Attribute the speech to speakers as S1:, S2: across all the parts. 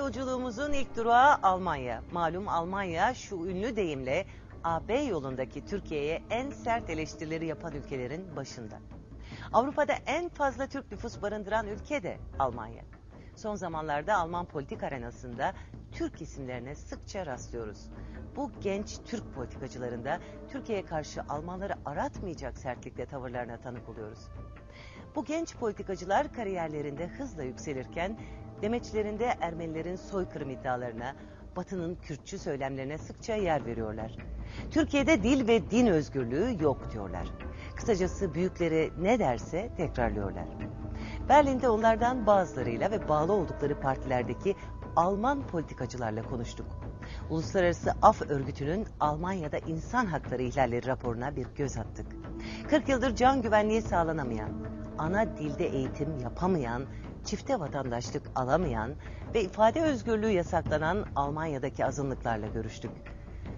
S1: Yolculuğumuzun ilk durağı Almanya. Malum Almanya şu ünlü deyimle AB yolundaki Türkiye'ye en sert eleştirileri yapan ülkelerin başında. Avrupa'da en fazla Türk nüfus barındıran ülke de Almanya. Son zamanlarda Alman politik arenasında Türk isimlerine sıkça rastlıyoruz. Bu genç Türk politikacılarında Türkiye'ye karşı Almanları aratmayacak sertlikle tavırlarına tanık oluyoruz. Bu genç politikacılar kariyerlerinde hızla yükselirken demeçlerinde Ermenilerin soykırım iddialarına, Batı'nın Kürtçü söylemlerine sıkça yer veriyorlar. Türkiye'de dil ve din özgürlüğü yok diyorlar. Kısacası büyükleri ne derse tekrarlıyorlar. Berlin'de onlardan bazılarıyla ve bağlı oldukları partilerdeki Alman politikacılarla konuştuk. Uluslararası Af Örgütü'nün Almanya'da insan hakları ihlalleri raporuna bir göz attık. 40 yıldır can güvenliği sağlanamayan, ana dilde eğitim yapamayan, çifte vatandaşlık alamayan ve ifade özgürlüğü yasaklanan Almanya'daki azınlıklarla görüştük.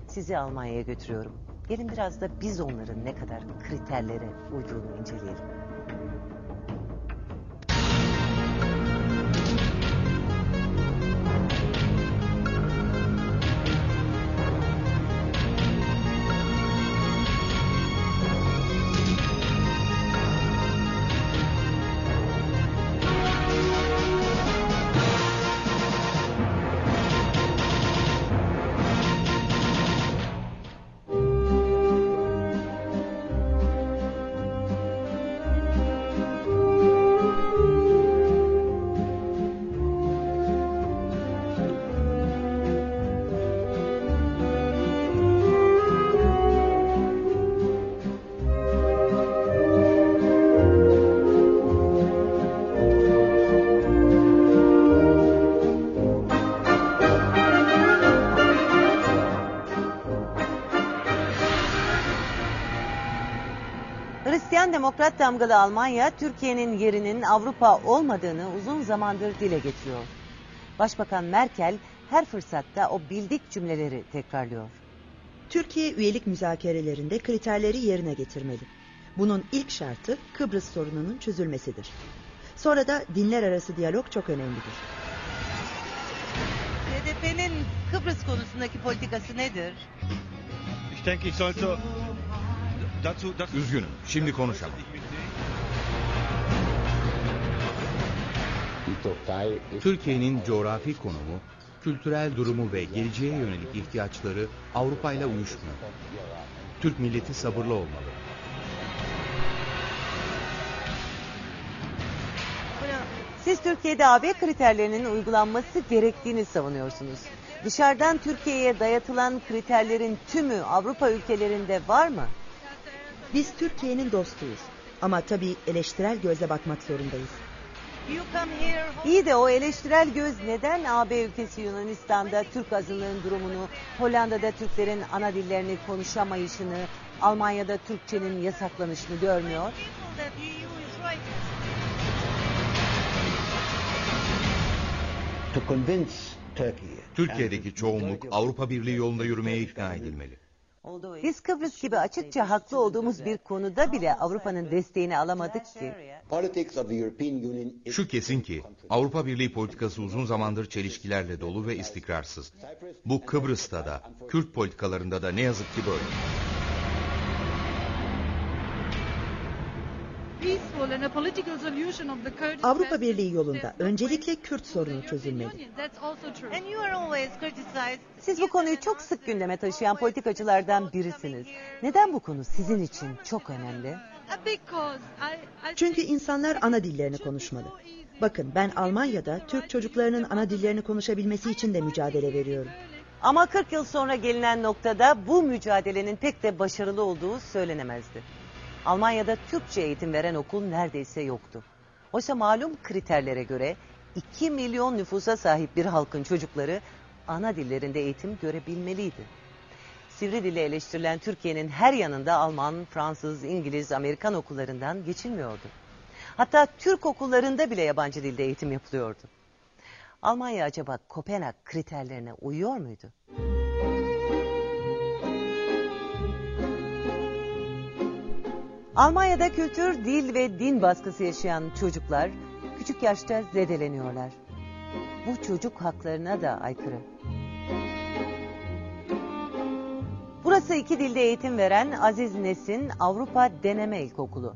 S1: Sizi Almanya'ya götürüyorum. Gelin biraz da biz onların ne kadar kriterlere uyduğunu inceleyelim. Hristiyan Demokrat damgalı Almanya, Türkiye'nin yerinin Avrupa olmadığını uzun zamandır dile getiriyor. Başbakan Merkel her fırsatta o bildik cümleleri tekrarlıyor.
S2: Türkiye üyelik müzakerelerinde kriterleri yerine getirmeli. Bunun ilk şartı Kıbrıs sorununun çözülmesidir. Sonra da dinler arası diyalog çok önemlidir.
S1: HDP'nin Kıbrıs konusundaki politikası nedir?
S3: Ich denke, ich sollte
S4: Üzgünüm, şimdi konuşamam. Türkiye'nin coğrafi konumu, kültürel durumu ve geleceğe yönelik ihtiyaçları Avrupa ile uyuşmuyor. Türk milleti sabırlı olmalı.
S1: Siz Türkiye'de AB kriterlerinin uygulanması gerektiğini savunuyorsunuz. Dışarıdan Türkiye'ye dayatılan kriterlerin tümü Avrupa ülkelerinde var mı?
S2: Biz Türkiye'nin dostuyuz. Ama tabii eleştirel gözle bakmak zorundayız.
S1: İyi de o eleştirel göz neden AB ülkesi Yunanistan'da Türk azınlığın durumunu, Hollanda'da Türklerin ana dillerini konuşamayışını, Almanya'da Türkçenin yasaklanışını görmüyor?
S4: Türkiye'deki çoğunluk Avrupa Birliği yolunda yürümeye ikna edilmeli.
S1: Biz Kıbrıs gibi açıkça haklı olduğumuz bir konuda bile Avrupa'nın desteğini alamadık ki.
S4: Şu kesin ki Avrupa Birliği politikası uzun zamandır çelişkilerle dolu ve istikrarsız. Bu Kıbrıs'ta da, Kürt politikalarında da ne yazık ki böyle.
S2: Avrupa Birliği yolunda öncelikle Kürt sorunu çözülmeli.
S1: Siz bu konuyu çok sık gündeme taşıyan politikacılardan birisiniz. Neden bu konu sizin için çok önemli?
S2: Çünkü insanlar ana dillerini konuşmalı. Bakın ben Almanya'da Türk çocuklarının ana dillerini konuşabilmesi için de mücadele veriyorum.
S1: Ama 40 yıl sonra gelinen noktada bu mücadelenin pek de başarılı olduğu söylenemezdi. Almanya'da Türkçe eğitim veren okul neredeyse yoktu. Oysa malum kriterlere göre 2 milyon nüfusa sahip bir halkın çocukları ana dillerinde eğitim görebilmeliydi. Sivri dili eleştirilen Türkiye'nin her yanında Alman, Fransız, İngiliz, Amerikan okullarından geçilmiyordu. Hatta Türk okullarında bile yabancı dilde eğitim yapılıyordu. Almanya acaba Kopenhag kriterlerine uyuyor muydu? Almanya'da kültür, dil ve din baskısı yaşayan çocuklar küçük yaşta zedeleniyorlar. bu çocuk haklarına da aykırı. Burası iki dilde eğitim veren Aziz Nesin Avrupa Deneme İlkokulu.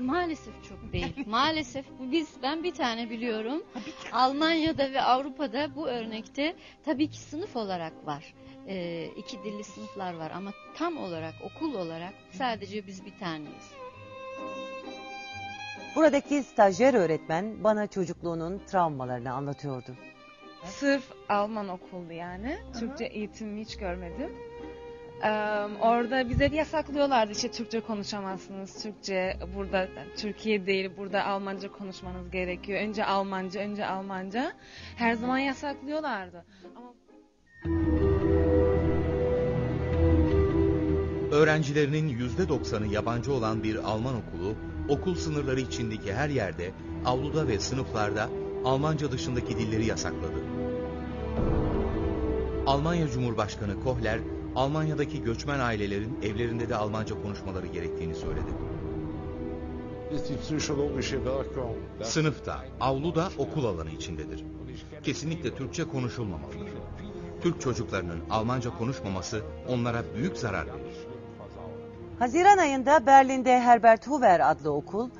S5: Maalesef çok değil. Maalesef bu- biz ben bir tane biliyorum. Almanya'da ve Avrupa'da bu örnekte tabii ki sınıf olarak var. Ee, iki dilli sınıflar var ama tam olarak okul olarak sadece biz bir taneyiz.
S1: Buradaki stajyer öğretmen bana çocukluğunun travmalarını anlatıyordu.
S6: Sırf Alman okuldu yani. Türkçe eğitimimi hiç görmedim. Orada bize yasaklıyorlardı işte Türkçe konuşamazsınız. Türkçe burada Türkiye değil burada Almanca konuşmanız gerekiyor. Önce Almanca, önce Almanca. Her zaman yasaklıyorlardı. Ama
S4: Öğrencilerinin %90'ı yabancı olan bir Alman okulu, okul sınırları içindeki her yerde, avluda ve sınıflarda Almanca dışındaki dilleri yasakladı. Almanya Cumhurbaşkanı Kohler, Almanya'daki göçmen ailelerin evlerinde de Almanca konuşmaları gerektiğini söyledi. Sınıfta, avluda okul alanı içindedir. Kesinlikle Türkçe konuşulmamalıdır. Türk çocuklarının Almanca konuşmaması onlara büyük zarar verir.
S1: Haziran ayında Berlin'de Herbert Hoover adlı okul,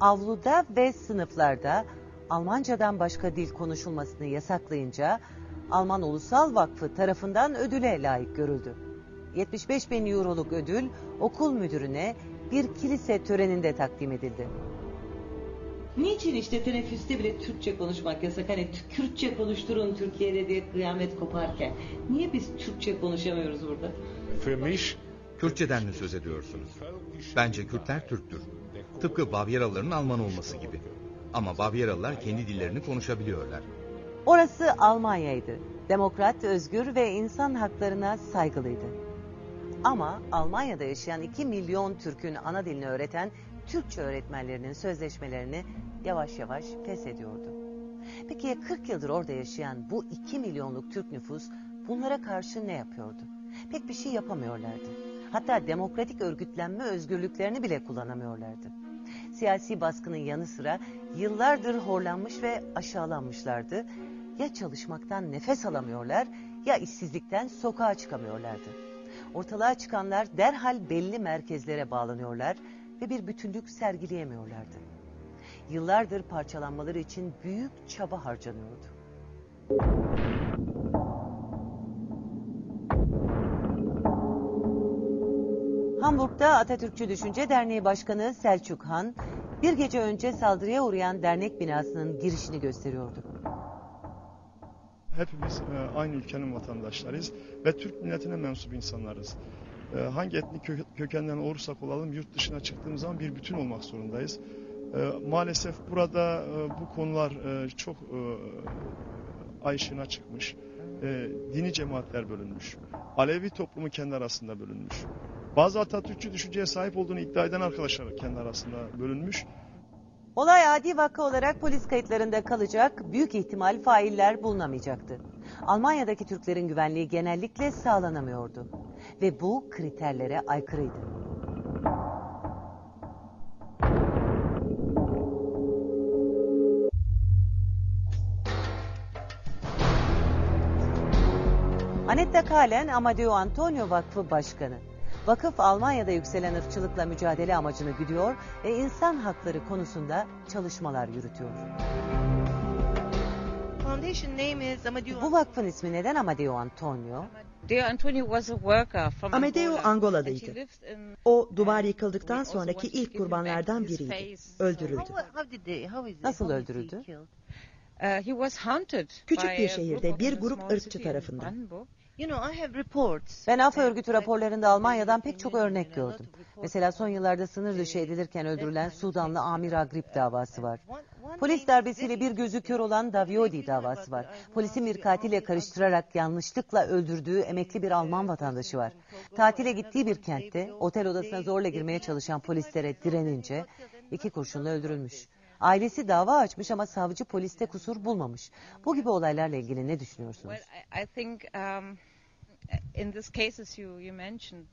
S1: avluda ve sınıflarda Almancadan başka dil konuşulmasını yasaklayınca Alman Ulusal Vakfı tarafından ödüle layık görüldü. 75 bin euroluk ödül okul müdürüne bir kilise töreninde takdim edildi.
S7: Niçin işte teneffüste bile Türkçe konuşmak yasak? Hani Kürtçe konuşturun Türkiye'de diye kıyamet koparken. Niye biz Türkçe konuşamıyoruz burada?
S4: Kürtçeden mi söz ediyorsunuz? Bence Kürtler Türktür. Tıpkı Bavyeralıların Alman olması gibi. Ama Bavyeralılar kendi dillerini konuşabiliyorlar.
S1: Orası Almanya'ydı. Demokrat, özgür ve insan haklarına saygılıydı. Ama Almanya'da yaşayan 2 milyon Türk'ün ana dilini öğreten Türkçe öğretmenlerinin sözleşmelerini yavaş yavaş feshediyordu. Peki ya 40 yıldır orada yaşayan bu 2 milyonluk Türk nüfus bunlara karşı ne yapıyordu? Pek bir şey yapamıyorlardı. Hatta demokratik örgütlenme özgürlüklerini bile kullanamıyorlardı. Siyasi baskının yanı sıra yıllardır horlanmış ve aşağılanmışlardı. Ya çalışmaktan nefes alamıyorlar ya işsizlikten sokağa çıkamıyorlardı. Ortalığa çıkanlar derhal belli merkezlere bağlanıyorlar ve bir bütünlük sergileyemiyorlardı. Yıllardır parçalanmaları için büyük çaba harcanıyordu. Hamburg'da Atatürkçü Düşünce Derneği Başkanı Selçuk Han, bir gece önce saldırıya uğrayan dernek binasının girişini gösteriyordu.
S8: Hepimiz e, aynı ülkenin vatandaşlarıyız ve Türk milletine mensup insanlarız. E, Hangi etnik kö- kökenden olursak olalım yurt dışına çıktığımız zaman bir bütün olmak zorundayız. E, Maalesef burada e, bu konular çok e, çıkmış. Dini cemaatler bölünmüş. Alevi toplumu kendi arasında bölünmüş. Bazı Atatürkçü düşünceye sahip olduğunu iddia eden arkadaşlar kendi arasında bölünmüş.
S1: Olay adi vaka olarak polis kayıtlarında kalacak, büyük ihtimal failler bulunamayacaktı. Almanya'daki Türklerin güvenliği genellikle sağlanamıyordu. Ve bu kriterlere aykırıydı. Anetta Kalen, Amadeo Antonio Vakfı Başkanı. Vakıf Almanya'da yükselen ırkçılıkla mücadele amacını güdüyor ve insan hakları konusunda çalışmalar yürütüyor.
S7: Foundation name is Amadeo.
S1: Bu vakfın ismi neden Amadeo Antonio?
S9: Amadeo Antonio was a worker from
S2: Amedeo
S9: Angola.
S2: Angola'dıydı.
S9: And he lived in-
S2: O duvar yıkıldıktan sonraki ilk kurbanlardan biriydi. Öldürüldü.
S1: Nasıl
S7: how was he
S1: öldürüldü?
S7: killed?
S9: Uh,
S2: Küçük bir şehirde bir grup ırkçı tarafından.
S9: Brandenburg.
S7: You know, I have reports.
S1: Ben AFA örgütü raporlarında Almanya'dan pek çok örnek gördüm. Mesela son yıllarda sınır dışı edilirken öldürülen Sudanlı. Amir Agrip davası var. Polis darbesiyle bir gözü kör olan Daviodi davası var. Polisin bir katille karıştırarak yanlışlıkla öldürdüğü emekli bir Alman vatandaşı var. Tatile gittiği bir kentte otel odasına zorla girmeye çalışan polislere direnince iki kurşunla öldürülmüş. Ailesi dava açmış ama savcı poliste kusur bulmamış. Bu gibi olaylarla ilgili ne düşünüyorsunuz?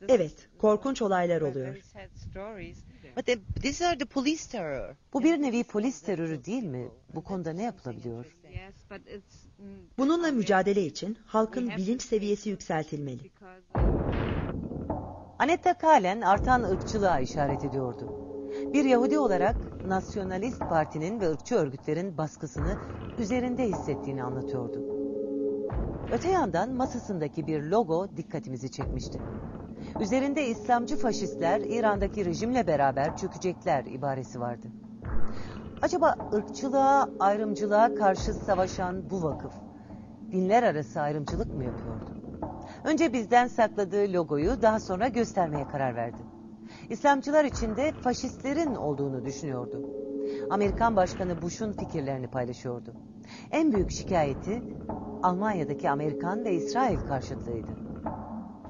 S2: Evet, korkunç olaylar oluyor.
S9: very sad stories.
S7: But the, these are the police terror.
S1: Bu bir nevi polis terörü değil mi? Bu konuda ne yapılabiliyor?
S9: Yes, but it's mm,
S2: Bununla mücadele için halkın bilinç seviyesi yükseltilmeli.
S1: Anetta Kalen artan ırkçılığa işaret ediyordu. Bir Yahudi olarak Nasyonalist Parti'nin ve ırkçı örgütlerin baskısını üzerinde hissettiğini anlatıyordu. Öte yandan masasındaki bir logo dikkatimizi çekmişti. Üzerinde İslamcı faşistler İran'daki rejimle beraber çökecekler ibaresi vardı. Acaba ırkçılığa, ayrımcılığa karşı savaşan bu vakıf dinler arası ayrımcılık mı yapıyordu? Önce bizden sakladığı logoyu daha sonra göstermeye karar verdi. İslamcılar içinde faşistlerin olduğunu düşünüyordu. Amerikan Başkanı Bush'un fikirlerini paylaşıyordu. En büyük şikayeti Almanya'daki Amerikan ve İsrail karşıtlığıydı.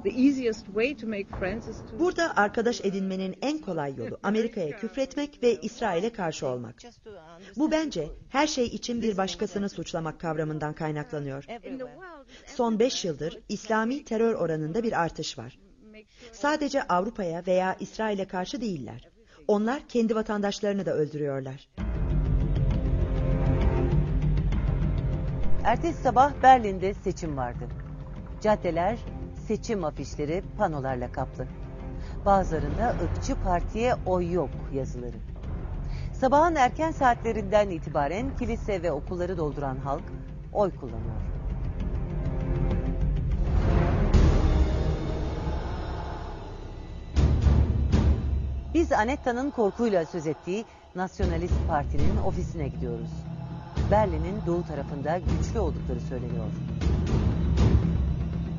S9: the easiest way to make friends is to
S2: Burada arkadaş edinmenin en kolay yolu Amerika'ya küfretmek ve İsrail'e karşı olmak. Bu bence her şey için bir başkasını suçlamak kavramından kaynaklanıyor. Son 5 yıldır İslami terör oranında bir artış var. Sadece Avrupa'ya veya İsrail'e karşı değiller. Onlar kendi vatandaşlarını da öldürüyorlar.
S1: Ertesi sabah Berlin'de seçim vardı. Caddeler seçim afişleri panolarla kaplı. Bazılarında ırkçı partiye oy yok yazıları. Sabahın erken saatlerinden itibaren kilise ve okulları dolduran halk oy kullanıyor. Biz Anetta'nın korkuyla söz ettiği Nasyonalist Parti'nin ofisine gidiyoruz. Berlin'in doğu tarafında güçlü oldukları söyleniyor.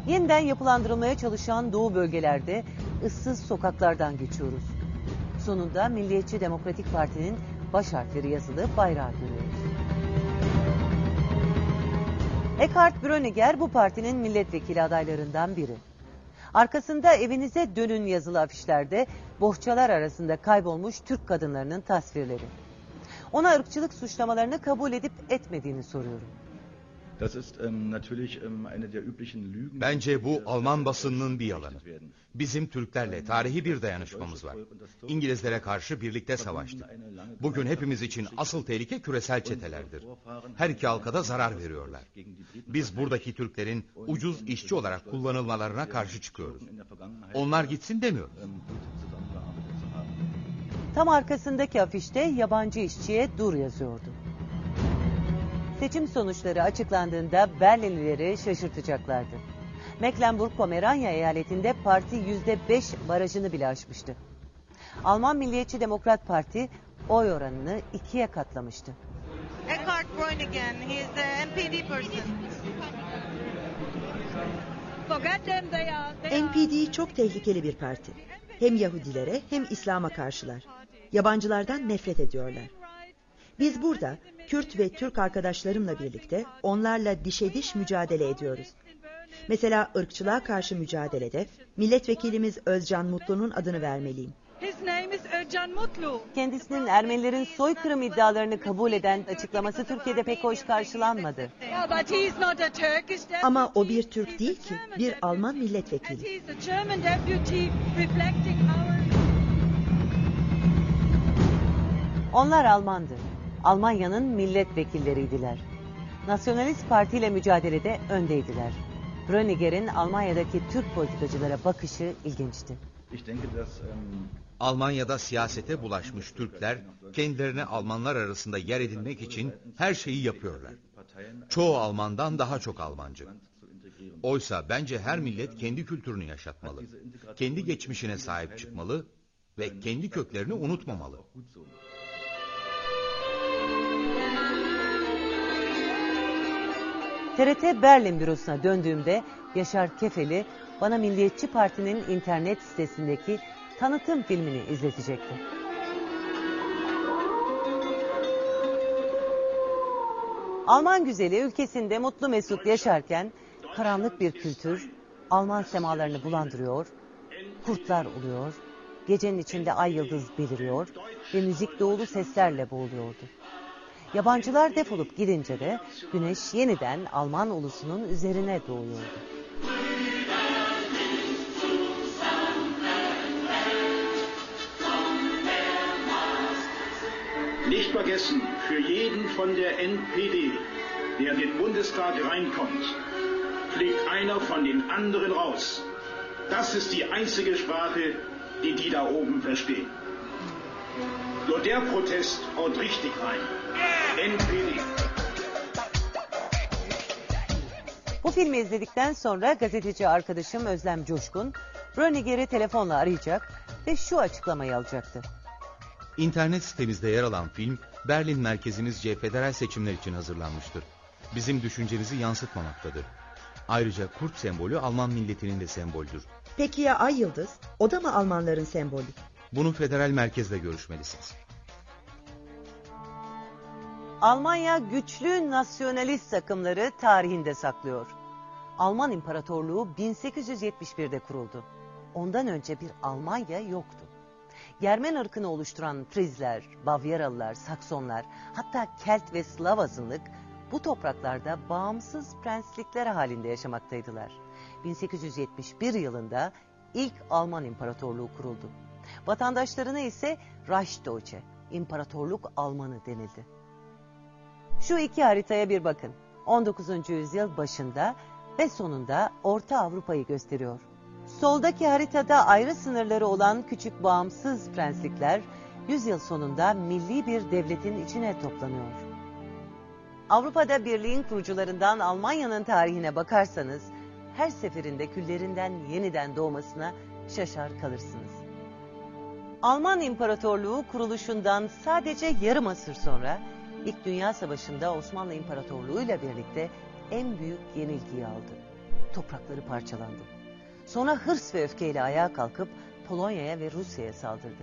S1: Yeniden yapılandırılmaya çalışan doğu bölgelerde ıssız sokaklardan geçiyoruz. Sonunda Milliyetçi Demokratik Parti'nin baş harfleri yazılı bayrağı görüyoruz. Eckhard Bröniger bu partinin milletvekili adaylarından biri. Arkasında evinize dönün yazılı afişlerde bohçalar arasında kaybolmuş Türk kadınlarının tasvirleri. Ona ırkçılık suçlamalarını kabul edip etmediğini soruyorum.
S10: Das ist ähm, natürlich ähm, eine der üblichen Lügen.
S4: Bence bu Alman basınının bir yalanı. Bizim Türklerle tarihi bir dayanışmamız var. İngilizlere karşı birlikte savaştık. Bugün hepimiz için asıl tehlike küresel çetelerdir. Her iki halkada zarar veriyorlar. Biz buradaki Türklerin ucuz işçi olarak kullanılmalarına karşı çıkıyoruz. Onlar gitsin demiyoruz.
S1: Tam arkasındaki afişte yabancı işçiye dur yazıyordu. Seçim sonuçları açıklandığında Berlinlileri şaşırtacaklardı. Mecklenburg-Pomeranya eyaletinde parti yüzde beş barajını bile aşmıştı. Alman Milliyetçi Demokrat Parti oy oranını ikiye katlamıştı.
S11: Eckhart Breuningen, he is the NPD person.
S2: NPD çok tehlikeli bir parti. Hem Yahudilere hem İslam'a karşılar. Yabancılardan nefret ediyorlar. Biz burada Kürt ve Türk arkadaşlarımla birlikte onlarla dişe diş mücadele ediyoruz. Mesela ırkçılığa karşı mücadelede milletvekilimiz Özcan Mutlu'nun adını vermeliyim.
S1: Kendisinin Ermenilerin soykırım iddialarını kabul eden açıklaması Türkiye'de pek hoş karşılanmadı.
S2: Ama o bir Türk değil ki, bir Alman milletvekili.
S1: Onlar Almandı. Almanya'nın milletvekilleriydiler. Nasyonalist Parti ile mücadelede öndeydiler. Bröniger'in Almanya'daki Türk politikacılara bakışı ilginçti.
S10: Ich denke, dass ähm,
S4: Almanya'da siyasete bulaşmış Türkler kendilerine Almanlar arasında yer edinmek için her şeyi yapıyorlar. Çoğu Almandan daha çok Almancı. Oysa bence her millet kendi kültürünü yaşatmalı. Kendi geçmişine sahip çıkmalı ve kendi köklerini unutmamalı.
S1: TRT Berlin bürosuna döndüğümde Yaşar Kefeli bana Milliyetçi Parti'nin internet sitesindeki tanıtım filmini izletecekti. Alman güzeli ülkesinde mutlu mesut yaşarken karanlık bir kültür Alman semalarını bulandırıyor, kurtlar oluyor, gecenin içinde ay yıldız beliriyor ve müzik doğulu seslerle boğuluyordu. Yabancılar defolup gidince de güneş yeniden Alman ulusunun üzerine doğuyordu.
S12: Nicht vergessen, für jeden von der NPD, der in den Bundestag reinkommt, fliegt einer von den anderen raus. Das ist die einzige Sprache, die die da oben verstehen. Nur der Protest haut richtig rein.
S1: Bu filmi izledikten sonra gazeteci arkadaşım Özlem Coşkun, Bröniger'i telefonla arayacak ve şu açıklamayı alacaktı.
S4: İnternet sitemizde yer alan film, Berlin merkezimizce federal seçimler için hazırlanmıştır. Bizim düşüncemizi yansıtmamaktadır. Ayrıca kurt sembolü Alman milletinin de semboldür.
S2: Peki ya ay yıldız? O da mı Almanların sembolü?
S4: Bunu federal merkezle görüşmelisiniz.
S1: Almanya güçlü nasyonalist akımları tarihinde saklıyor. Alman İmparatorluğu 1871'de kuruldu. Ondan önce bir Almanya yoktu. Germen ırkını oluşturan Frizler, Bavyeralılar, Saksonlar, hatta Kelt ve Slav azınlık bu topraklarda bağımsız prenslikler halinde yaşamaktaydılar. 1871 yılında ilk Alman İmparatorluğu kuruldu. Vatandaşlarına ise Reichsdeutsche, İmparatorluk Almanı denildi. Şu iki haritaya bir bakın. 19. yüzyıl başında ve sonunda Orta Avrupa'yı gösteriyor. Soldaki haritada ayrı sınırları olan küçük bağımsız prenslikler yüzyıl sonunda milli bir devletin içine toplanıyor. Avrupa'da birliğin kurucularından Almanya'nın tarihine bakarsanız her seferinde küllerinden yeniden doğmasına şaşar kalırsınız. Alman İmparatorluğu kuruluşundan sadece yarım asır sonra İlk Dünya Savaşı'nda Osmanlı İmparatorluğu ile birlikte en büyük yenilgiyi aldı. Toprakları parçalandı. Sonra hırs ve öfkeyle ayağa kalkıp Polonya'ya ve Rusya'ya saldırdı.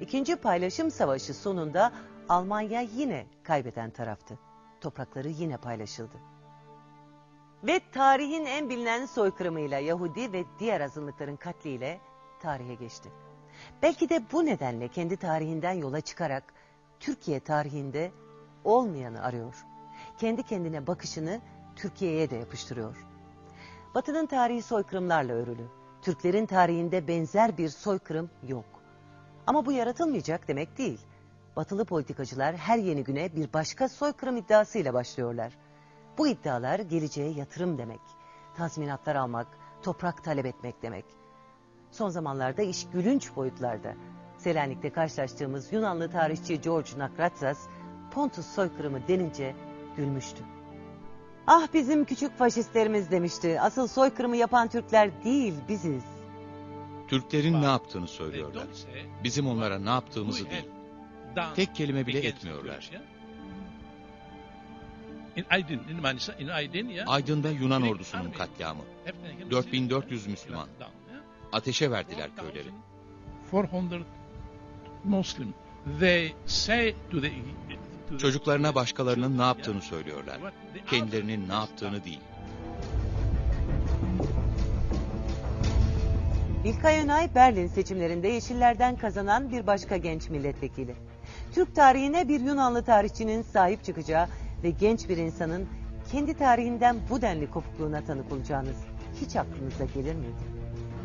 S1: İkinci paylaşım savaşı sonunda Almanya yine kaybeden taraftı. Toprakları yine paylaşıldı. Ve tarihin en bilinen soykırımıyla Yahudi ve diğer azınlıkların katliyle tarihe geçti. Belki de bu nedenle kendi tarihinden yola çıkarak Türkiye tarihinde olmayanı arıyor. Kendi kendine bakışını Türkiye'ye de yapıştırıyor. Batı'nın tarihi soykırımlarla örülü. Türklerin tarihinde benzer bir soykırım yok. Ama bu yaratılmayacak demek değil. Batılı politikacılar her yeni güne bir başka soykırım iddiasıyla başlıyorlar. Bu iddialar geleceğe yatırım demek. Tazminatlar almak, toprak talep etmek demek. Son zamanlarda iş gülünç boyutlarda. Selanik'te karşılaştığımız Yunanlı tarihçi George Nakratsas, Pontus soykırımı denince gülmüştü. Ah bizim küçük faşistlerimiz demişti. Asıl soykırımı yapan Türkler değil biziz.
S13: Türklerin ne yaptığını söylüyorlar. Bizim onlara ne yaptığımızı değil. Tek kelime bile etmiyorlar. Aydın'da Yunan ordusunun katliamı. 4400 Müslüman. Ateşe verdiler köyleri.
S14: 400 Muslim. They say to the
S13: Çocuklarına başkalarının ne yaptığını söylüyorlar. Kendilerinin ne yaptığını değil.
S1: İlkay Önay Berlin seçimlerinde Yeşillerden kazanan bir başka genç milletvekili. Türk tarihine bir Yunanlı tarihçinin sahip çıkacağı ve genç bir insanın kendi tarihinden bu denli kopukluğuna tanık olacağınız hiç aklınıza gelir miydi?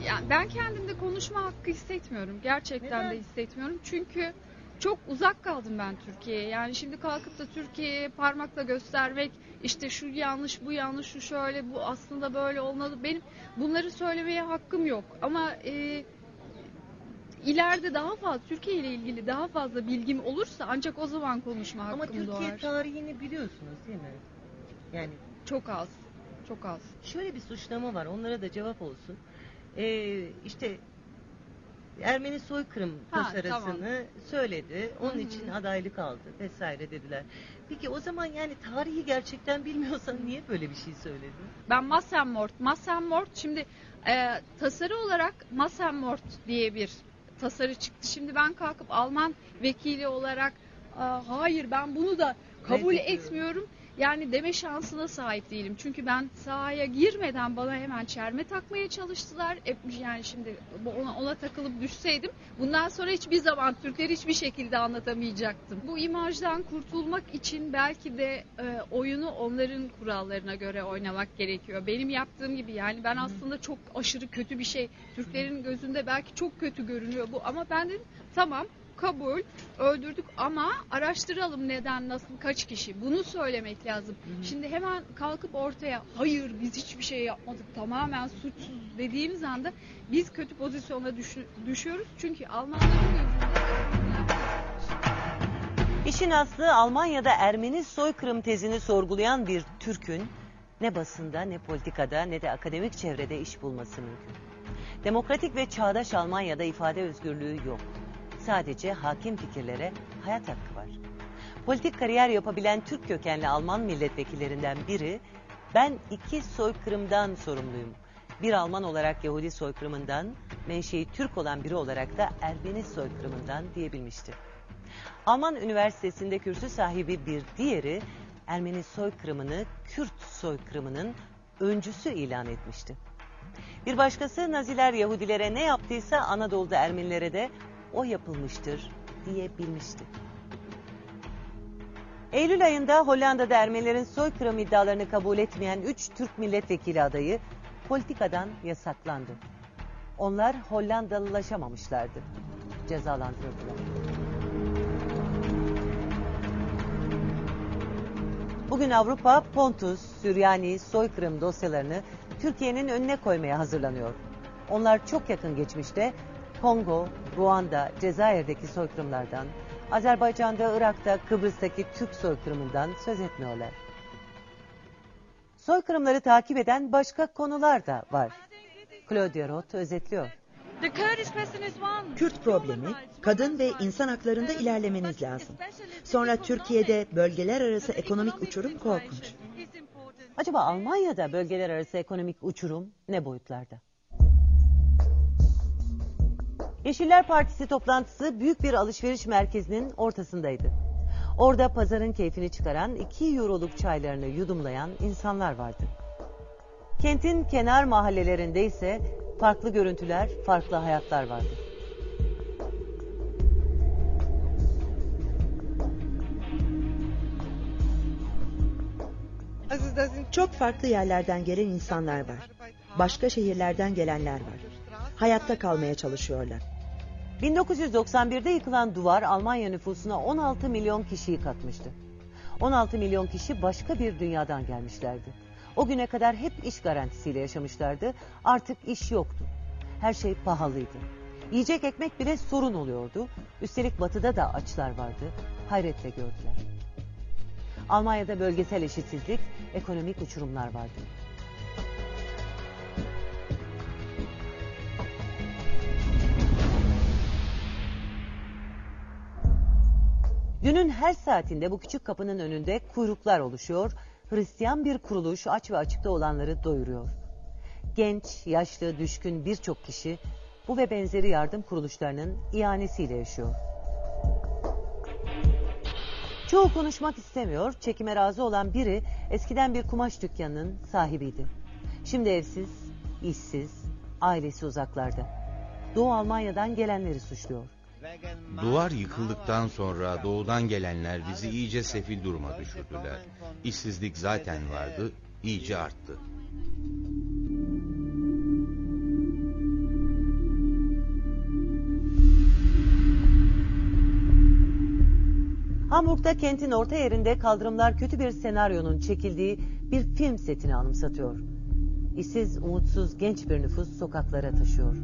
S15: Ya ben kendimde konuşma hakkı hissetmiyorum. Gerçekten de hissetmiyorum. Çünkü çok uzak kaldım ben Türkiye'ye. Yani şimdi kalkıp da Türkiye'ye parmakla göstermek işte şu yanlış, bu yanlış, şu şöyle, bu aslında böyle olmalı. Benim bunları söylemeye hakkım yok. Ama e, ileride daha fazla Türkiye ile ilgili daha fazla bilgim olursa ancak o zaman konuşma hakkım
S7: Ama Türkiye
S15: doğar.
S7: tarihini biliyorsunuz değil mi? Yani
S15: çok az. Çok az.
S7: Şöyle bir suçlama var. Onlara da cevap olsun. Ee, işte Ermeni soykırım
S15: Ha,
S7: tasarısını
S15: tamam.
S7: söyledi. Onun için adaylık aldı vesaire dediler. Peki o zaman yani tarihi gerçekten bilmiyorsan niye böyle bir şey söyledin?
S15: Ben Massenmort, Massenmort şimdi e, tasarı olarak Massenmort diye bir tasarı çıktı. Şimdi ben kalkıp Alman vekili olarak "Aa, hayır ben bunu da kabul
S7: Reddediyorum.
S15: etmiyorum yani deme şansına sahip değilim. Çünkü ben sahaya girmeden bana hemen çerme takmaya çalıştılar. E, yani şimdi ona, ona takılıp düşseydim bundan sonra hiçbir zaman Türkleri hiçbir şekilde anlatamayacaktım. Bu imajdan kurtulmak için belki de e, oyunu onların kurallarına göre oynamak gerekiyor. Benim yaptığım gibi yani ben aslında çok aşırı kötü bir şey. Türklerin gözünde belki çok kötü görünüyor bu ama ben dedim tamam kabul öldürdük ama araştıralım neden nasıl kaç kişi bunu söylemek lazım. Şimdi hemen kalkıp ortaya hayır biz hiçbir şey yapmadık tamamen suçsuz dediğimiz anda biz kötü pozisyona düş- düşüyoruz. Çünkü Almanların gözünde
S1: İşin aslı Almanya'da Ermeni soykırım tezini sorgulayan bir Türk'ün ne basında ne politikada ne de akademik çevrede iş bulması mümkün. Demokratik ve çağdaş Almanya'da ifade özgürlüğü yok. Sadece hakim fikirlere hayat hakkı var. Politik kariyer yapabilen Türk kökenli Alman milletvekillerinden biri ben iki soykırımdan sorumluyum. Bir Alman olarak Yahudi soykırımından, menşei Türk olan biri olarak da Ermeni soykırımından diyebilmişti. Alman Üniversitesi'nde kürsü sahibi bir diğeri Ermeni soykırımını Kürt soykırımının öncüsü ilan etmişti. Bir başkası Naziler Yahudilere ne yaptıysa Anadolu'da Ermenilere de o yapılmıştır diyebilmişti. Eylül ayında Hollanda'da Ermenilerin soykırım iddialarını kabul etmeyen 3 Türk milletvekili adayı politikadan yasaklandı. Onlar Hollandalılaşamamışlardı. Cezalandırıldılar. Bugün Avrupa Pontus, Süryani, soykırım dosyalarını Türkiye'nin önüne koymaya hazırlanıyor. Onlar çok yakın geçmişte Kongo, Ruanda, Cezayir'deki soykırımlardan, Azerbaycan'da, Irak'ta, Kıbrıs'taki Türk soykırımından söz etmiyorlar. Soykırımları takip eden başka konular da var. Claudia Roth özetliyor.
S2: Kürt problemi, kadın ve insan haklarında ilerlemeniz lazım. Sonra Türkiye'de bölgeler arası ekonomik uçurum korkunç.
S1: Acaba Almanya'da bölgeler arası ekonomik uçurum ne boyutlarda? Yeşiller Partisi toplantısı büyük bir alışveriş merkezinin ortasındaydı. Orada pazarın keyfini çıkaran 2 euroluk çaylarını yudumlayan insanlar vardı. Kentin kenar mahallelerinde ise farklı görüntüler, farklı hayatlar vardı.
S2: Çok farklı yerlerden gelen insanlar var. Başka şehirlerden gelenler var. Hayatta kalmaya çalışıyorlar.
S1: 1991'de yıkılan duvar Almanya nüfusuna 16 milyon kişiyi katmıştı. 16 milyon kişi başka bir dünyadan gelmişlerdi. O güne kadar hep iş garantisiyle yaşamışlardı. Artık iş yoktu. Her şey pahalıydı. Yiyecek ekmek bile sorun oluyordu. Üstelik batıda da açlar vardı. Hayretle gördüler. Almanya'da bölgesel eşitsizlik, ekonomik uçurumlar vardı. Günün her saatinde bu küçük kapının önünde kuyruklar oluşuyor. Hristiyan bir kuruluş aç ve açıkta olanları doyuruyor. Genç, yaşlı, düşkün birçok kişi bu ve benzeri yardım kuruluşlarının ihanesiyle yaşıyor. Çoğu konuşmak istemiyor, çekime razı olan biri eskiden bir kumaş dükkanının sahibiydi. Şimdi evsiz, işsiz, ailesi uzaklarda. Doğu Almanya'dan gelenleri suçluyor.
S4: Duvar yıkıldıktan sonra doğudan gelenler bizi iyice sefil duruma düşürdüler. İşsizlik zaten vardı, iyice arttı.
S1: Hamburg'da kentin orta yerinde kaldırımlar kötü bir senaryonun çekildiği bir film setini anımsatıyor. İşsiz, umutsuz genç bir nüfus sokaklara taşıyor.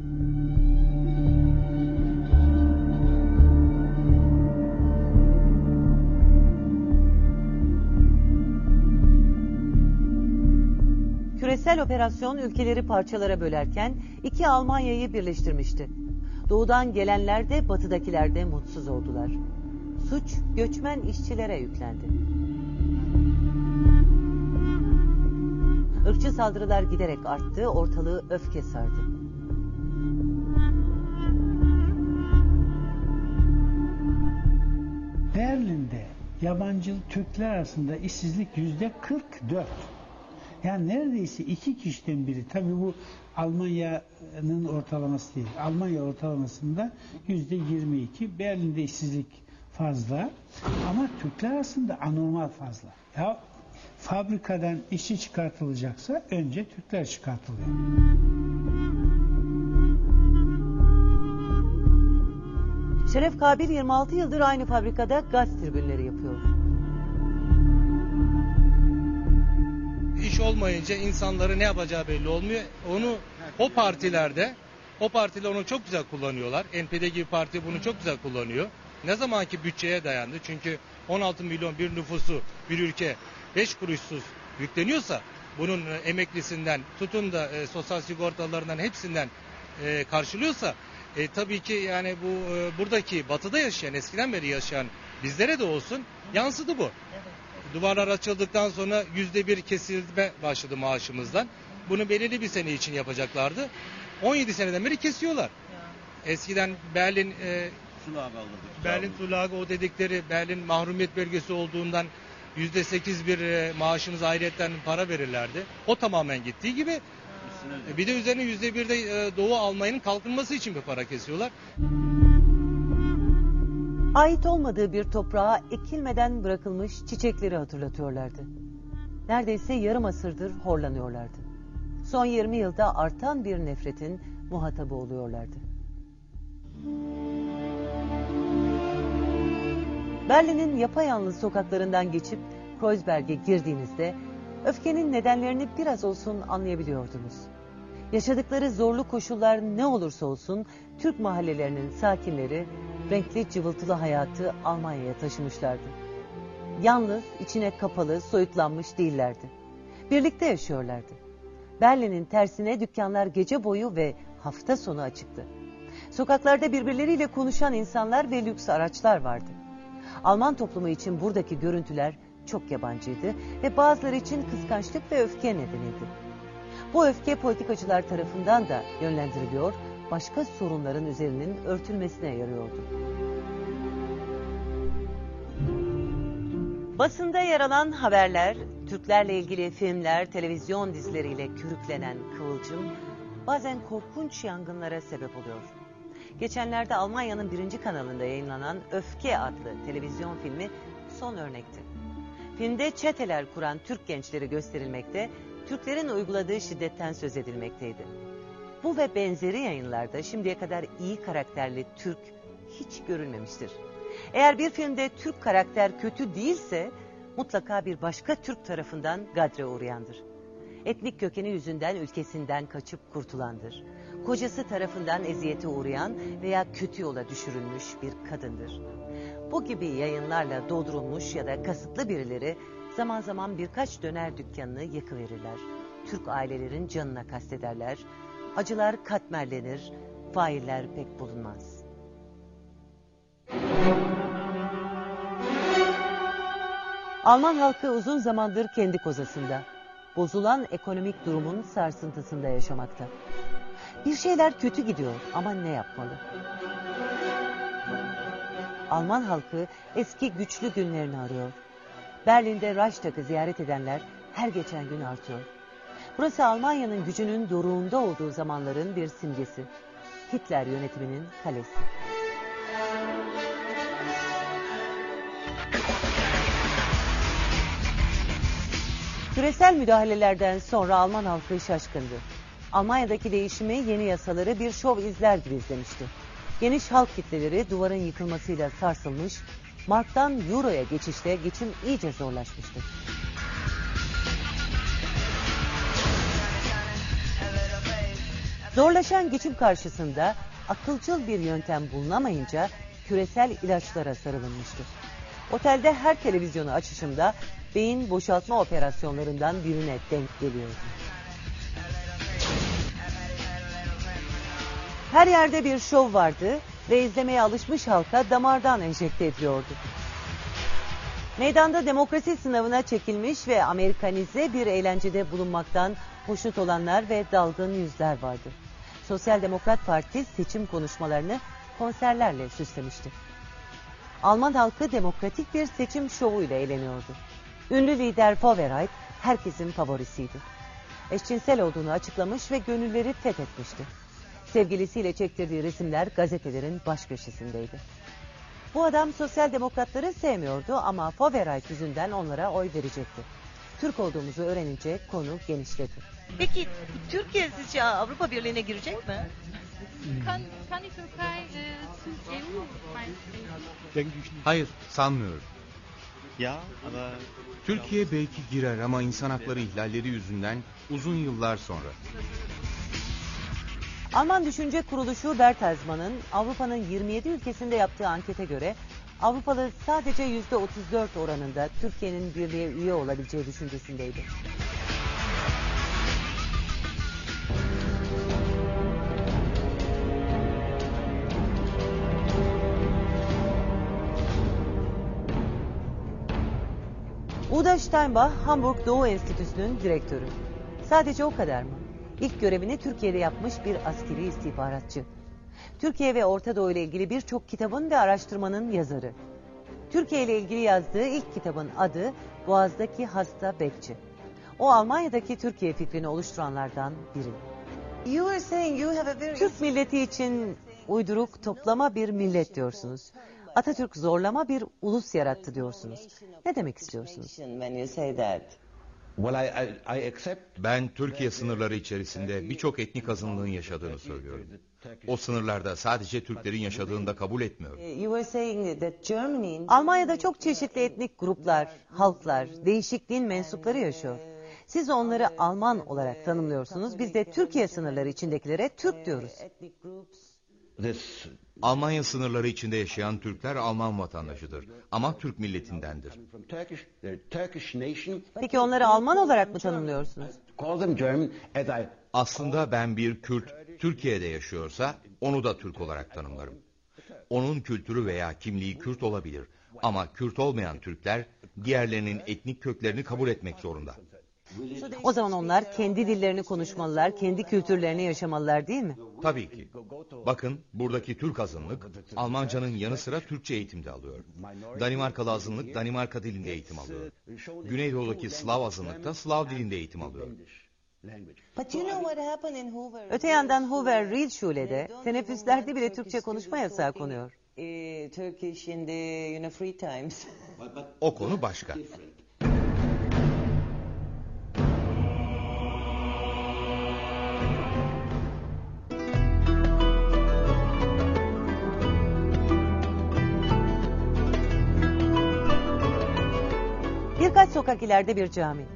S1: Küresel operasyon ülkeleri parçalara bölerken iki Almanya'yı birleştirmişti. Doğudan gelenler de batıdakiler de mutsuz oldular. Suç göçmen işçilere yüklendi. Irkçı saldırılar giderek arttı, ortalığı öfke sardı.
S16: Berlin'de yabancı Türkler arasında işsizlik yüzde 44. Yani neredeyse iki kişiden biri. Tabii bu Almanya'nın ortalaması değil. Almanya ortalamasında yüzde 22. Berlin'de işsizlik fazla. Ama Türkler arasında anormal fazla. Ya fabrikadan işçi çıkartılacaksa önce Türkler çıkartılıyor.
S1: Şeref Kabil 26 yıldır aynı fabrikada gaz tribünleri yapıyor.
S17: İş olmayınca insanları ne yapacağı belli olmuyor. Onu o partilerde o partiler onu çok güzel kullanıyorlar. NPD gibi parti bunu çok güzel kullanıyor. Ne zamanki bütçeye dayandı. Çünkü 16 milyon bir nüfusu bir ülke 5 kuruşsuz yükleniyorsa bunun e, emeklisinden tutun da e, sosyal sigortalarından hepsinden e, karşılıyorsa e, tabii ki yani bu e, buradaki batıda yaşayan eskiden beri yaşayan bizlere de olsun yansıdı bu. Duvarlar açıldıktan sonra yüzde bir kesilme başladı maaşımızdan. Bunu belirli bir sene için yapacaklardı. 17 seneden beri kesiyorlar. Eskiden Berlin e, Berlin Tulagı o dedikleri Berlin mahrumiyet bölgesi olduğundan yüzde sekiz bir e, maaşımız ayrıyetten para verirlerdi. O tamamen gittiği gibi e, bir de üzerine yüzde bir de e, Doğu Almanya'nın kalkınması için bir para kesiyorlar.
S1: Ait olmadığı bir toprağa ekilmeden bırakılmış çiçekleri hatırlatıyorlardı. Neredeyse yarım asırdır horlanıyorlardı. Son 20 yılda artan bir nefretin muhatabı oluyorlardı. Berlin'in yapayalnız sokaklarından geçip Kreuzberg'e girdiğinizde öfkenin nedenlerini biraz olsun anlayabiliyordunuz. Yaşadıkları zorlu koşullar ne olursa olsun Türk mahallelerinin sakinleri renkli cıvıltılı hayatı Almanya'ya taşımışlardı. Yalnız, içine kapalı, soyutlanmış değillerdi. Birlikte yaşıyorlardı. Berlin'in tersine dükkanlar gece boyu ve hafta sonu açıktı. Sokaklarda birbirleriyle konuşan insanlar ve lüks araçlar vardı. Alman toplumu için buradaki görüntüler çok yabancıydı ve bazıları için kıskançlık ve öfke nedeniydi. Bu öfke politikacılar tarafından da yönlendiriliyor, başka sorunların üzerinin örtülmesine yarıyordu. Basında yer alan haberler, Türklerle ilgili filmler, televizyon dizileriyle körüklenen kıvılcım bazen korkunç yangınlara sebep oluyor. Geçenlerde Almanya'nın birinci kanalında yayınlanan Öfke adlı televizyon filmi son örnekti. Filmde çeteler kuran Türk gençleri gösterilmekte, Türklerin uyguladığı şiddetten söz edilmekteydi. Bu ve benzeri yayınlarda şimdiye kadar iyi karakterli Türk hiç görülmemiştir. Eğer bir filmde Türk karakter kötü değilse mutlaka bir başka Türk tarafından gadre uğrayandır. Etnik kökeni yüzünden ülkesinden kaçıp kurtulandır. Kocası tarafından eziyete uğrayan veya kötü yola düşürülmüş bir kadındır. Bu gibi yayınlarla doldurulmuş ya da kasıtlı birileri zaman zaman birkaç döner dükkanını yakıverirler. Türk ailelerin canına kastederler. Acılar katmerlenir, failler pek bulunmaz. Alman halkı uzun zamandır kendi kozasında, bozulan ekonomik durumun sarsıntısında yaşamakta. Bir şeyler kötü gidiyor ama ne yapmalı? Alman halkı eski güçlü günlerini arıyor. Berlin'de Reichstag'ı ziyaret edenler her geçen gün artıyor. Burası Almanya'nın gücünün doruğunda olduğu zamanların bir simgesi. Hitler yönetiminin kalesi. Küresel müdahalelerden sonra Alman halkı şaşkındı. Almanya'daki değişimi yeni yasaları bir şov izler gibi izlemişti. Geniş halk kitleleri duvarın yıkılmasıyla sarsılmış, Mark'tan Euro'ya geçişte geçim iyice zorlaşmıştı. Zorlaşan geçim karşısında akılcıl bir yöntem bulunamayınca küresel ilaçlara sarılınmıştı. Otelde her televizyonu açışımda beyin boşaltma operasyonlarından birine denk geliyordu. Her yerde bir şov vardı ve izlemeye alışmış halka damardan enjekte ediliyordu. Meydanda demokrasi sınavına çekilmiş ve Amerikanize bir eğlencede bulunmaktan hoşnut olanlar ve dalgın yüzler vardı. Sosyal Demokrat Parti seçim konuşmalarını konserlerle süslemişti. Alman halkı demokratik bir seçim şovuyla eğleniyordu. Ünlü lider Foverheit herkesin favorisiydi. Eşcinsel olduğunu açıklamış ve gönülleri fethetmişti. Sevgilisiyle çektirdiği resimler gazetelerin baş köşesindeydi. Bu adam sosyal demokratları sevmiyordu ama Foverheit yüzünden onlara oy verecekti. Türk olduğumuzu öğrenince konu genişledi.
S7: Peki Türkiye sizce Avrupa Birliği'ne girecek mi?
S5: Kann, kann die Türkei äh, zur EU beitreten?
S4: Hayır, sanmıyorum.
S3: Ja, aber
S4: Türkiye belki girer ama insan hakları ihlalleri yüzünden uzun yıllar sonra.
S1: Alman Düşünce Kuruluşu Bertelsmann'ın Avrupa'nın 27 ülkesinde yaptığı ankete göre Avrupalı sadece %34 oranında Türkiye'nin birliğe üye olabileceği düşüncesindeydi. Uda Steinbach, Hamburg Doğu Enstitüsü'nün direktörü. Sadece o kadar mı? İlk görevini Türkiye'de yapmış bir askeri istihbaratçı. Türkiye ve Orta Doğu ile ilgili birçok kitabın ve araştırmanın yazarı. Türkiye ile ilgili yazdığı ilk kitabın adı Boğaz'daki Hasta Bekçi. O Almanya'daki Türkiye fikrini oluşturanlardan biri. Türk milleti için uyduruk toplama bir millet diyorsunuz. Atatürk zorlama bir ulus yarattı diyorsunuz. Ne demek istiyorsunuz?
S4: Ben Türkiye sınırları içerisinde birçok etnik azınlığın yaşadığını söylüyorum. O sınırlarda sadece Türklerin yaşadığını da kabul etmiyorum.
S1: Almanya'da çok çeşitli etnik gruplar, halklar, değişik din mensupları yaşıyor. Siz onları Alman olarak tanımlıyorsunuz. Biz de Türkiye sınırları içindekilere Türk diyoruz.
S4: Almanya sınırları içinde yaşayan Türkler Alman vatandaşıdır ama Türk milletindendir.
S1: Peki onları Alman olarak mı tanımlıyorsunuz?
S4: Aslında ben bir Kürt Türkiye'de yaşıyorsa onu da Türk olarak tanımlarım. Onun kültürü veya kimliği Kürt olabilir ama Kürt olmayan Türkler diğerlerinin etnik köklerini kabul etmek zorunda.
S1: O zaman onlar kendi dillerini konuşmalılar, kendi kültürlerini yaşamalılar değil mi?
S4: Tabii ki. Bakın buradaki Türk azınlık Almancanın yanı sıra Türkçe eğitimde alıyor. Danimarkalı azınlık Danimarka dilinde eğitim alıyor. Güneydoğudaki Slav azınlık da Slav dilinde eğitim alıyor.
S1: Öte yandan Hoover Reed Schule'de teneffüslerde bile Türkçe konuşma yasağı konuyor.
S7: Turkish in the you know, free times.
S4: O konu başka.
S1: Sokak ileride bir cami.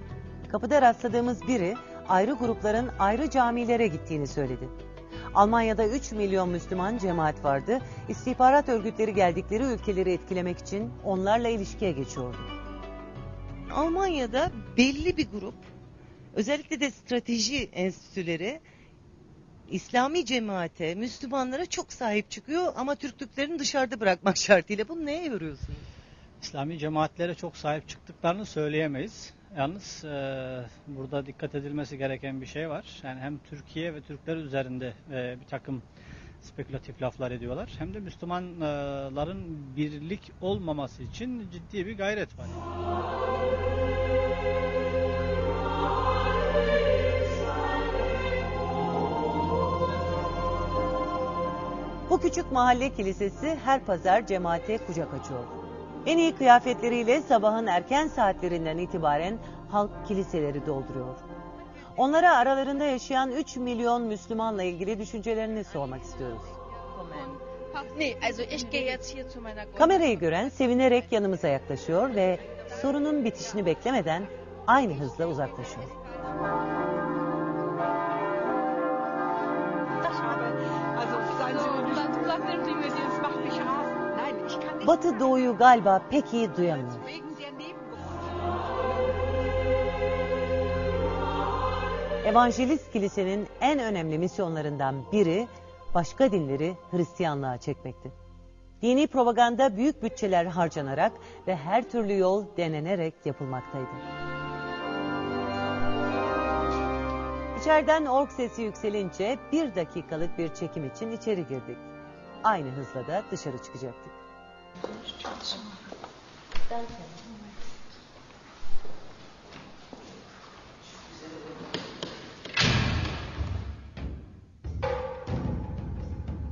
S1: Kapıda rastladığımız biri ayrı grupların ayrı camilere gittiğini söyledi. Almanya'da 3 milyon Müslüman cemaat vardı. İstihbarat örgütleri geldikleri ülkeleri etkilemek için onlarla ilişkiye geçiyordu.
S7: Almanya'da belli bir grup özellikle de strateji enstitüleri İslami cemaate, Müslümanlara çok sahip çıkıyor ama Türklüklerini dışarıda bırakmak şartıyla. Bunu neye yoruyorsunuz?
S18: İslami cemaatlere çok sahip çıktıklarını söyleyemeyiz. Yalnız e, burada dikkat edilmesi gereken bir şey var. Yani hem Türkiye ve Türkler üzerinde e, bir takım spekülatif laflar ediyorlar. Hem de Müslümanların birlik olmaması için ciddi bir gayret var.
S1: Bu küçük mahalle kilisesi her pazar cemaate kucak açıyor. En iyi kıyafetleriyle sabahın erken saatlerinden itibaren halk kiliseleri dolduruyor. Onlara aralarında yaşayan 3 milyon Müslümanla ilgili düşüncelerini sormak istiyoruz. Kamerayı gören sevinerek yanımıza yaklaşıyor ve sorunun bitişini beklemeden aynı hızla uzaklaşıyor. Batı doğuyu galiba pek iyi duyamıyor. Evangelist kilisenin en önemli misyonlarından biri başka dinleri Hristiyanlığa çekmekti. Dini propaganda büyük bütçeler harcanarak ve her türlü yol denenerek yapılmaktaydı. İçeriden ork sesi yükselince bir dakikalık bir çekim için içeri girdik. Aynı hızla da dışarı çıkacaktık.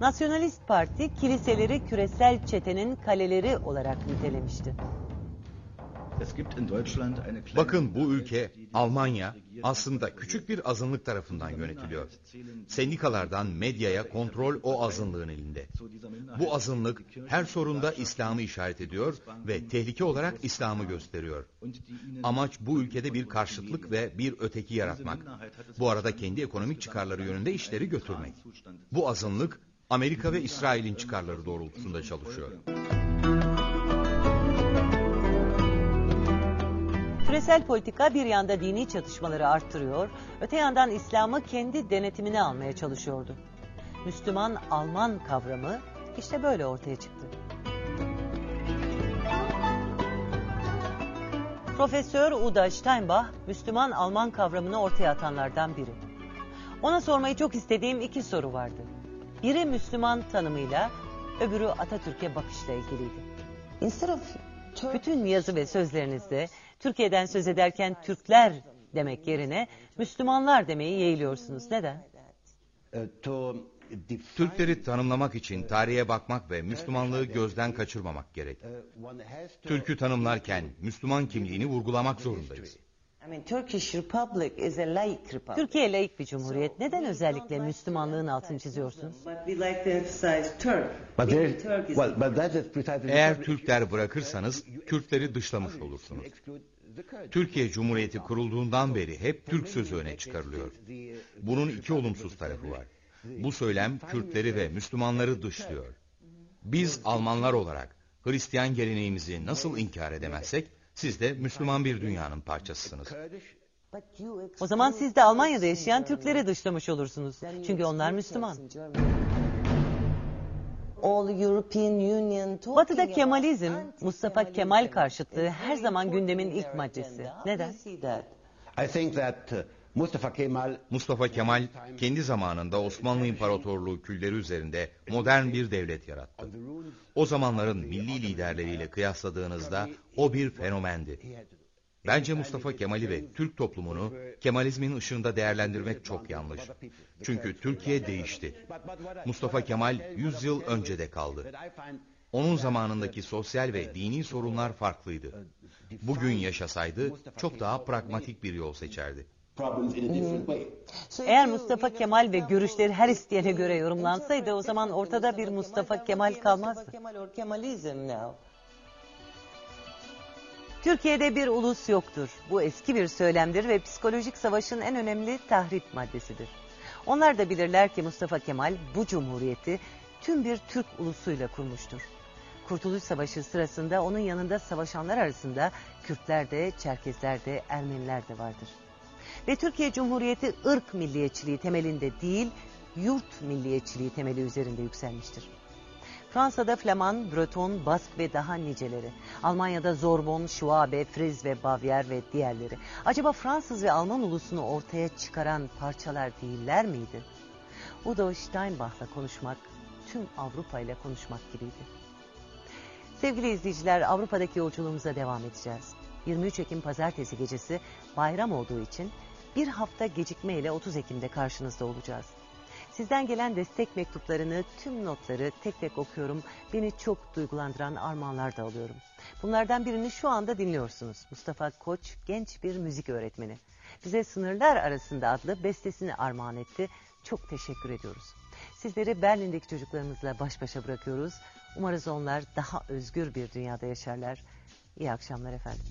S1: Nasyonalist Parti kiliseleri küresel çetenin kaleleri olarak nitelemişti.
S4: Bakın bu ülke Almanya aslında küçük bir azınlık tarafından yönetiliyor. Sendikalardan medyaya kontrol o azınlığın elinde. Bu azınlık her sorunda İslam'ı işaret ediyor ve tehlike olarak İslam'ı gösteriyor. Amaç bu ülkede bir karşıtlık ve bir öteki yaratmak. Bu arada kendi ekonomik çıkarları yönünde işleri götürmek. Bu azınlık Amerika ve İsrail'in çıkarları doğrultusunda çalışıyor.
S1: Küresel politika bir yanda dini çatışmaları arttırıyor, öte yandan İslam'ı kendi denetimine almaya çalışıyordu. Müslüman Alman kavramı işte böyle ortaya çıktı. Profesör Uda Steinbach, Müslüman Alman kavramını ortaya atanlardan biri. Ona sormayı çok istediğim iki soru vardı. Biri Müslüman tanımıyla, öbürü Atatürk'e bakışla ilgiliydi. Bütün yazı ve sözlerinizde Türkiye'den söz ederken Türkler demek yerine Müslümanlar demeyi yeğliyorsunuz. Neden?
S4: Türkleri tanımlamak için tarihe bakmak ve Müslümanlığı gözden kaçırmamak gerek. Türk'ü tanımlarken Müslüman kimliğini vurgulamak zorundayız.
S1: Türkiye laik bir cumhuriyet. Neden özellikle Müslümanlığın altını çiziyorsunuz?
S4: Eğer Türkler bırakırsanız Kürtleri dışlamış olursunuz. Türkiye Cumhuriyeti kurulduğundan beri hep Türk sözü öne çıkarılıyor. Bunun iki olumsuz tarafı var. Bu söylem Kürtleri ve Müslümanları dışlıyor. Biz Almanlar olarak Hristiyan geleneğimizi nasıl inkar edemezsek, siz de Müslüman bir dünyanın parçasısınız.
S1: O zaman siz de Almanya'da yaşayan Türkleri dışlamış olursunuz. Çünkü onlar Müslüman. Batı'da Kemalizm, Mustafa Kemal karşıtlığı her zaman gündemin ilk maddesi. Neden?
S19: Mustafa Kemal
S4: Mustafa Kemal kendi zamanında Osmanlı İmparatorluğu külleri üzerinde modern bir devlet yarattı. O zamanların milli liderleriyle kıyasladığınızda o bir fenomendi. Bence Mustafa Kemal'i ve Türk toplumunu Kemalizmin ışığında değerlendirmek çok yanlış. Çünkü Türkiye değişti. Mustafa Kemal 100 yıl önce de kaldı. Onun zamanındaki sosyal ve dini sorunlar farklıydı. Bugün yaşasaydı çok daha pragmatik bir yol seçerdi.
S1: Eğer Mustafa Kemal ve görüşleri her isteyene göre yorumlansaydı o zaman ortada bir Mustafa Kemal kalmazdı. Türkiye'de bir ulus yoktur. Bu eski bir söylemdir ve psikolojik savaşın en önemli tahrip maddesidir. Onlar da bilirler ki Mustafa Kemal bu cumhuriyeti tüm bir Türk ulusuyla kurmuştur. Kurtuluş Savaşı sırasında onun yanında savaşanlar arasında Kürtler de, Çerkezler de, Ermeniler de vardır. Ve Türkiye Cumhuriyeti ırk milliyetçiliği temelinde değil, yurt milliyetçiliği temeli üzerinde yükselmiştir. Fransa'da Flaman, Breton, Bask ve daha niceleri. Almanya'da Zorbon, Schwabe, Friz ve Bavyer ve diğerleri. Acaba Fransız ve Alman ulusunu ortaya çıkaran parçalar değiller miydi? Udo Steinbach'la konuşmak, tüm Avrupa ile konuşmak gibiydi. Sevgili izleyiciler, Avrupa'daki yolculuğumuza devam edeceğiz. 23 Ekim pazartesi gecesi bayram olduğu için bir hafta gecikmeyle 30 Ekim'de karşınızda olacağız. Sizden gelen destek mektuplarını, tüm notları tek tek okuyorum. Beni çok duygulandıran armağanlar da alıyorum. Bunlardan birini şu anda dinliyorsunuz. Mustafa Koç genç bir müzik öğretmeni. Bize Sınırlar Arasında adlı bestesini armağan etti. Çok teşekkür ediyoruz. Sizleri Berlin'deki çocuklarımızla baş başa bırakıyoruz. Umarız onlar daha özgür bir dünyada yaşarlar. İyi akşamlar efendim.